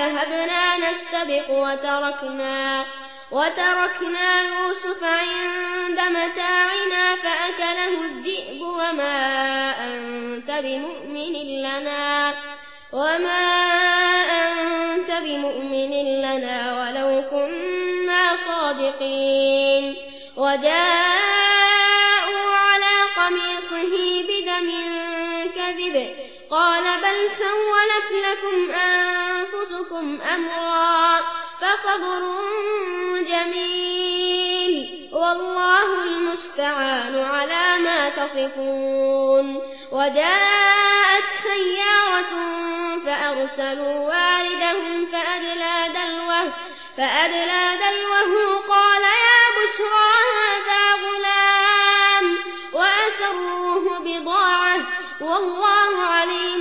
ذهبنا نستبق وتركنا وتركنا يوسف عند متاعنا فأكله الذئب وما أنت بمؤمن لنا وما أنت بمؤمن لنا ولو كنا صادقين وجاءوا على قميصه بدم كذب قال بل سولت لكم أنفسكم أمرا فصبر جميل والله المستعان على ما تصفون وجاءت سيارة فأرسلوا واردهم فأدلى دلوه, فأدلى دلوه قال يا بشرى هذا غلام وأسروه بضاعة والله عليم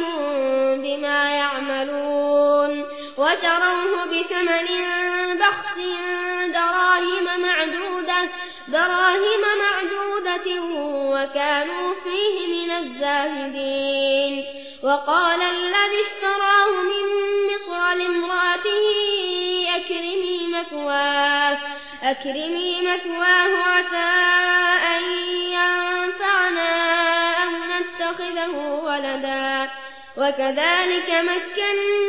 وشروه بثمن بخس دراهم معدودة دراهم معدودة وكانوا فيه من الزاهدين. وقال الذي اشتراه من مصر لامرأته أكرمي مثواه أكرمي مثواه عسى أن ينفعنا أو نتخذه ولدا. وكذلك مكنا